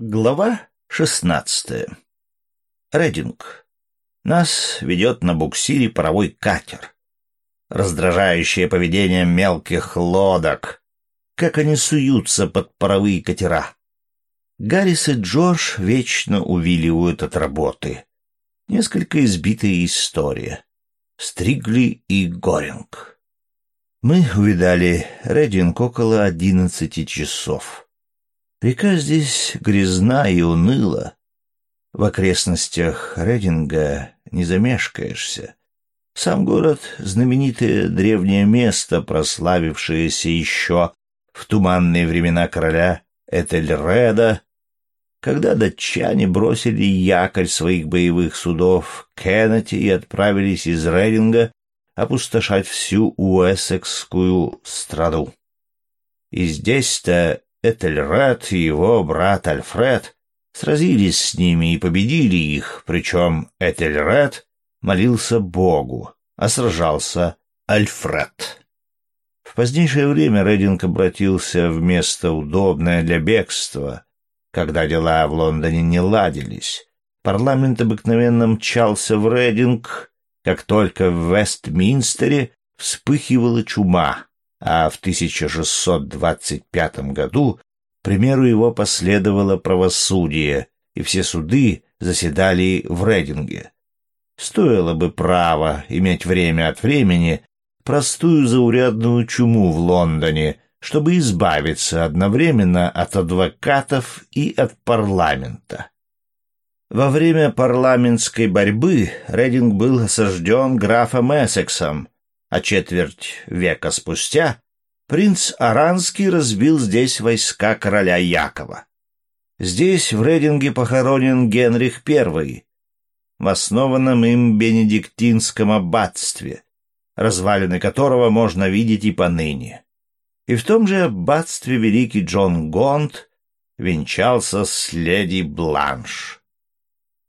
Глава шестнадцатая. Рединг. Нас ведет на буксире паровой катер. Раздражающее поведение мелких лодок. Как они суются под паровые катера. Гаррис и Джордж вечно увиливают от работы. Несколько избитая история. Стригли и Горинг. Мы увидали Рединг около одиннадцати часов. Река здесь грязна и уныла. В окрестностях Рединга не замешкаешься. Сам город — знаменитое древнее место, прославившееся еще в туманные времена короля Этельреда, когда датчане бросили якорь своих боевых судов Кеннети и отправились из Рединга опустошать всю Уэссекскую страну. И здесь-то Этельред и его брат Альфред сразились с ними и победили их, причем Этельред молился Богу, а сражался Альфред. В позднейшее время Рединг обратился в место удобное для бегства, когда дела в Лондоне не ладились. Парламент обыкновенно мчался в Рединг, как только в Вестминстере вспыхивала чума, а в 1625 году примеру его последовало правосудие, и все суды заседали в Рейдинге. Стоило бы право иметь время от времени простую заурядную чуму в Лондоне, чтобы избавиться одновременно от адвокатов и от парламента. Во время парламентской борьбы Рединг был осажден графом Эссексом, а четверть века спустя принц Аранский разбил здесь войска короля Якова. Здесь, в Рейдинге, похоронен Генрих I, в основанном им бенедиктинском аббатстве, развалины которого можно видеть и поныне. И в том же аббатстве великий Джон Гонт венчался с леди Бланш.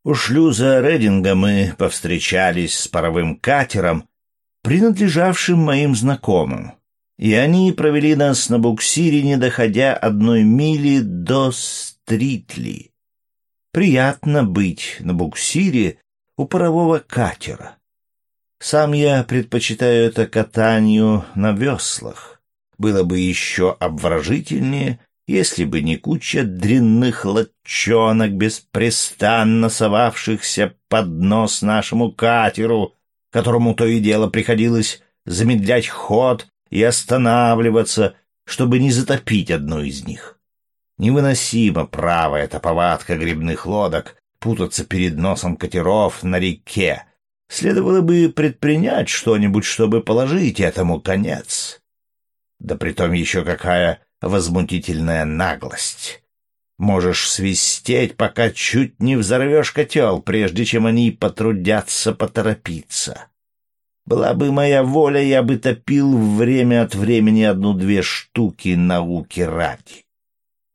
У шлюза Рединга мы повстречались с паровым катером, принадлежавшим моим знакомым, и они провели нас на буксире, не доходя одной мили до Стритли. Приятно быть на буксире у парового катера. Сам я предпочитаю это катанию на веслах. Было бы еще обворожительнее, если бы не куча дрянных лодчонок, беспрестанно совавшихся под нос нашему катеру, которому то и дело приходилось замедлять ход и останавливаться, чтобы не затопить одну из них. Невыносимо право эта повадка грибных лодок путаться перед носом катеров на реке. Следовало бы предпринять что-нибудь, чтобы положить этому конец. Да притом еще какая возмутительная наглость. Можешь свистеть, пока чуть не взорвешь котел, прежде чем они потрудятся поторопиться. Была бы моя воля, я бы топил время от времени одну-две штуки науки ради.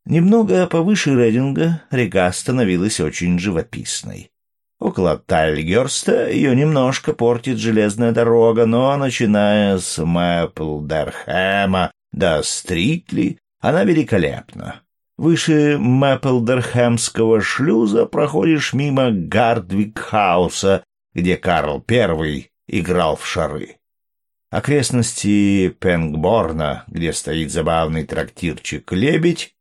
Немного повыше Рейдинга река становилась очень живописной. Около Тайлхерста ее немножко портит железная дорога, но, начиная с Мэплдерхэма до Стритли, она великолепна. Выше Мэплдерхэмского шлюза проходишь мимо Гардвик-хауса, где Карл I играл в шары. Окрестности Пенгборна, где стоит забавный трактирчик «Лебедь»,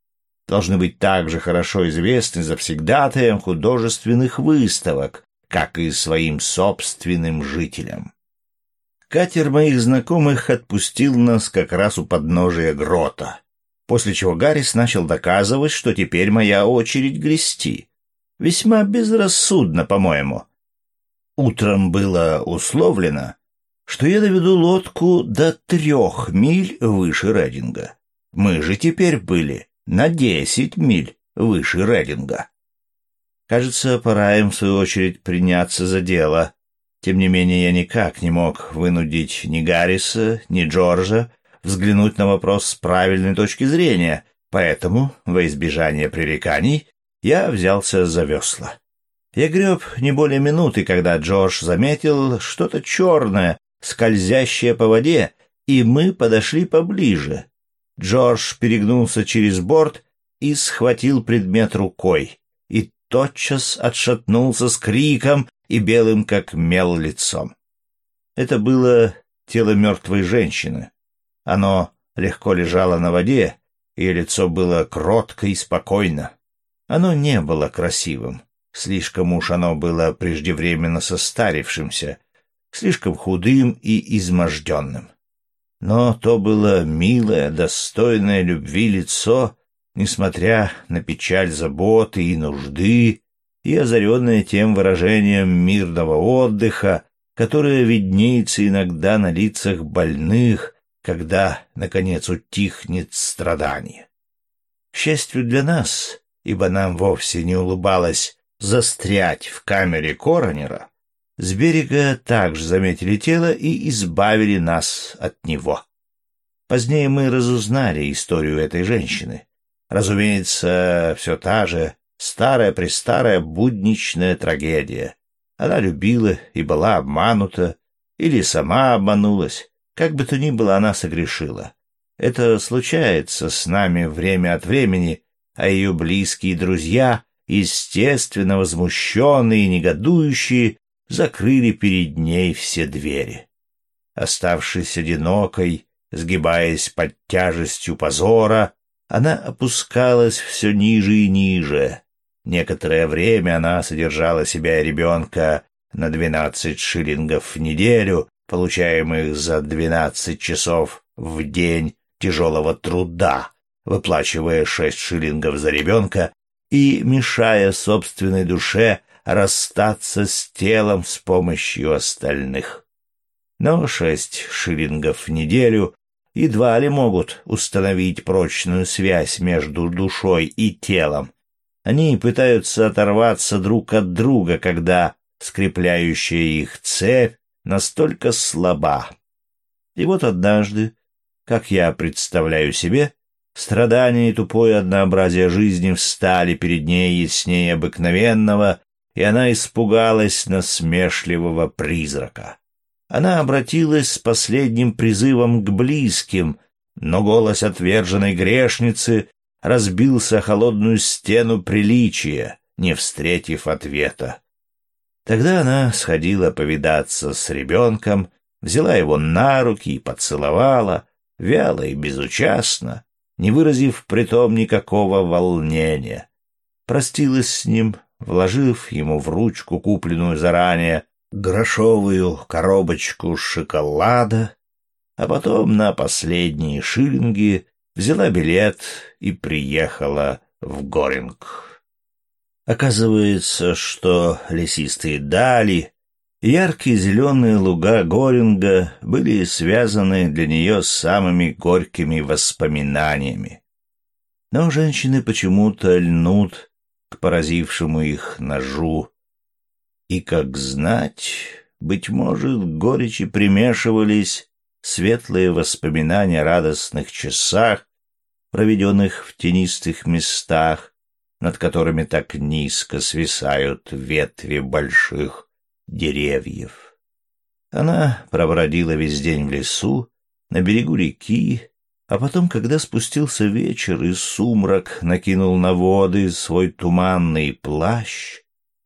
должны быть также хорошо известны завсегдатаем художественных выставок, как и своим собственным жителям. Катер моих знакомых отпустил нас как раз у подножия грота после чего Гаррис начал доказывать, что теперь моя очередь грести. Весьма безрассудно, по-моему. Утром было условлено, что я доведу лодку до трех миль выше Рединга. Мы же теперь были на десять миль выше Рединга. Кажется, пора им, в свою очередь, приняться за дело. Тем не менее, я никак не мог вынудить ни Гарриса, ни Джорджа взглянуть на вопрос с правильной точки зрения, поэтому, во избежание пререканий, я взялся за весла. Я греб не более минуты, когда Джордж заметил что-то черное, скользящее по воде, и мы подошли поближе. Джордж перегнулся через борт и схватил предмет рукой, и тотчас отшатнулся с криком и белым, как мел, лицом. Это было тело мертвой женщины. Оно легко лежало на воде, ее лицо было кротко и спокойно. Оно не было красивым. Слишком уж оно было преждевременно состарившимся, слишком худым и изможденным. Но то было милое, достойное любви лицо, несмотря на печаль заботы и нужды, и озаренное тем выражением мирного отдыха, которое виднеется иногда на лицах больных, когда, наконец, утихнет страдание. К счастью для нас, ибо нам вовсе не улыбалось застрять в камере коронера, с берега также заметили тело и избавили нас от него. Позднее мы разузнали историю этой женщины. Разумеется, все та же старая-престарая будничная трагедия. Она любила и была обманута, или сама обманулась. Как бы то ни было, она согрешила. Это случается с нами время от времени, а ее близкие друзья, естественно возмущенные и негодующие, закрыли перед ней все двери. Оставшись одинокой, сгибаясь под тяжестью позора, она опускалась все ниже и ниже. Некоторое время она содержала себя и ребенка на двенадцать шиллингов в неделю, получаемых за двенадцать часов в день тяжелого труда, выплачивая шесть шиллингов за ребенка и мешая собственной душе расстаться с телом с помощью остальных. Но шесть шиллингов в неделю едва ли могут установить прочную связь между душой и телом. Они пытаются оторваться друг от друга, когда скрепляющая их цепь настолько слаба. И вот однажды, как я представляю себе, страдания и тупое однообразие жизни встали перед ней яснее обыкновенного, и она испугалась насмешливого призрака. Она обратилась с последним призывом к близким, но голос отверженной грешницы разбился о холодную стену приличия, не встретив ответа. Тогда она сходила повидаться с ребенком, взяла его на руки и поцеловала, вяло и безучастно, не выразив притом никакого волнения. Простилась с ним, вложив ему в ручку купленную заранее грошовую коробочку шоколада, а потом на последние шиллинги взяла билет и приехала в Горинг. Оказывается, что лесистые дали, яркие зеленые луга Горинга были связаны для нее с самыми горькими воспоминаниями. Но женщины почему-то льнут к поразившему их ножу. И, как знать, быть может, горечи примешивались светлые воспоминания о радостных часах, проведенных в тенистых местах, над которыми так низко свисают ветви больших деревьев. Она пробродила весь день в лесу, на берегу реки, а потом, когда спустился вечер и сумрак накинул на воды свой туманный плащ,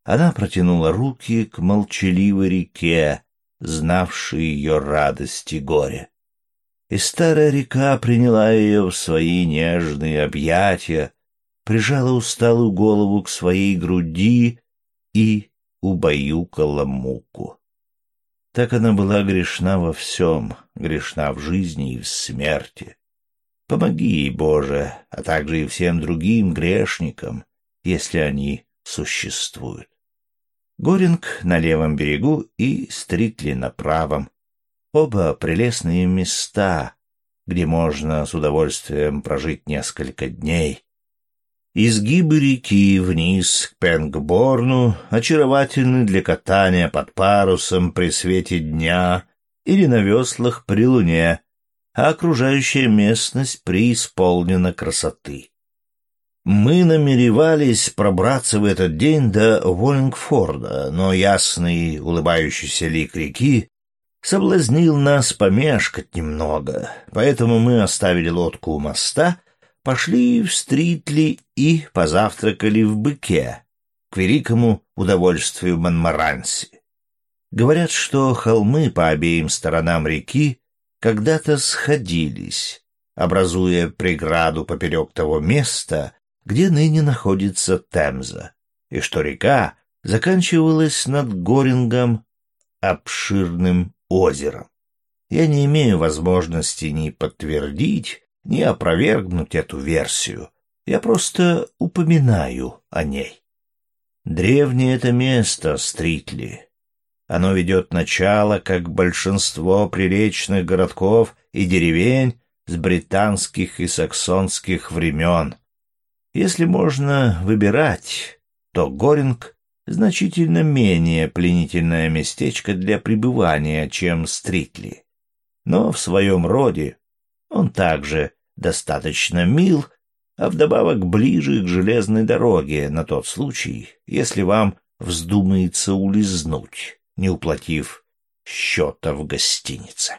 она протянула руки к молчаливой реке, знавшей ее радость и горе. И старая река приняла ее в свои нежные объятия, прижала усталую голову к своей груди и убаюкала муку. Так она была грешна во всем, грешна в жизни и в смерти. Помоги ей, Боже, а также и всем другим грешникам, если они существуют. Горинг на левом берегу и Стритли на правом. Оба прелестные места, где можно с удовольствием прожить несколько дней. Изгибы реки вниз к Пенгборну очаровательны для катания под парусом при свете дня или на веслах при луне, а окружающая местность преисполнена красоты. Мы намеревались пробраться в этот день до Уоллингфорда, но ясный улыбающийся лик реки соблазнил нас помешкать немного, поэтому мы оставили лодку у моста, пошли в и позавтракали в Быке, к великому удовольствию Монмаранси. Говорят, что холмы по обеим сторонам реки когда-то сходились, образуя преграду поперек того места, где ныне находится Темза, и что река заканчивалась над Горингом обширным озером. Я не имею возможности ни подтвердить, ни опровергнуть эту версию. Я просто упоминаю о ней. Древнее это место, Стритли. Оно ведет начало, как большинство приречных городков и деревень, с британских и саксонских времен. Если можно выбирать, то Горинг значительно менее пленительное местечко для пребывания, чем Стритли. Но в своем роде он также достаточно мил, а вдобавок ближе к железной дороге на тот случай, если вам вздумается улизнуть, не уплатив счета в гостинице.